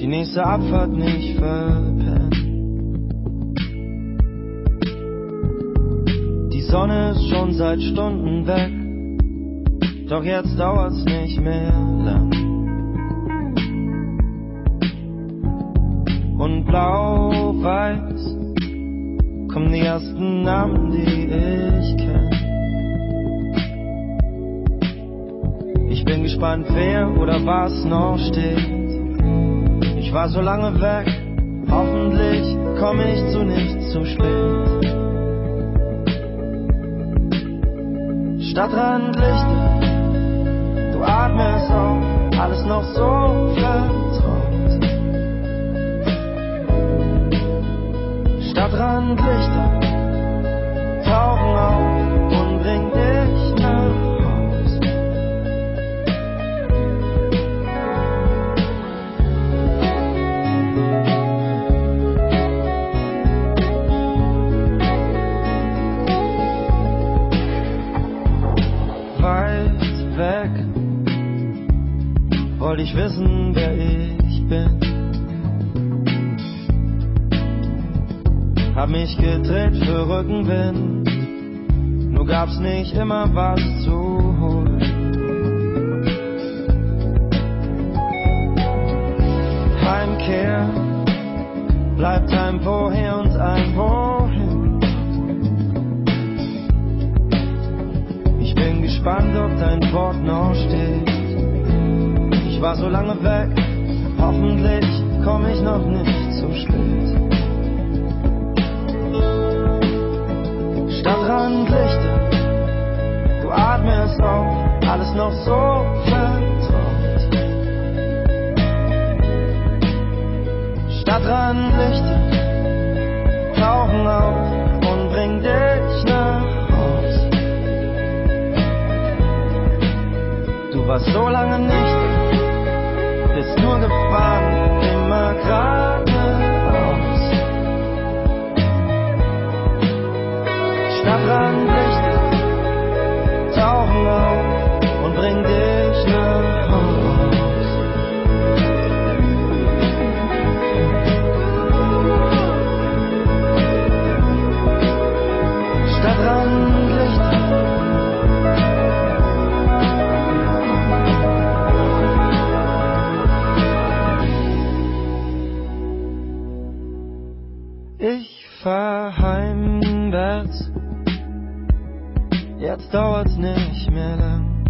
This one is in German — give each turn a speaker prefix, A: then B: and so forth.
A: die nächste Abfahrt nicht verpennen. Die Sonne ist schon seit Stunden weg, doch jetzt dauert's nicht mehr lang. Und blau-weiß kommen die ersten Namen, die ich kenn. Gespannt, wer oder was noch steht. Ich war so lange weg, hoffentlich komm ich zu nichts zu spät. Stadtrandlichter, du atmest auf, alles noch so vertraut. Stadtrandlichter tauchen auf wollte ich wissen, wer ich bin. Hab mich gedreht für Rückenwind, nur gab's nicht immer was zu holen. Heimkehr bleibt ein Woher und ein Wohin. Ich bin gespannt, ob dein Wort noch steht. War so lange weg, hoffentlich komm ich noch nicht zu spät. Stadtrandlichter, du atmest auf, alles noch so vertraut. Stadtrandlichter tauchen auf und bringen dich nach Haus. Du warst so lange nicht, nur gefahren, immer geradeaus. Stadtrandlichter tauchen Ich fahr heimwärts, jetzt dauert's nicht mehr lang.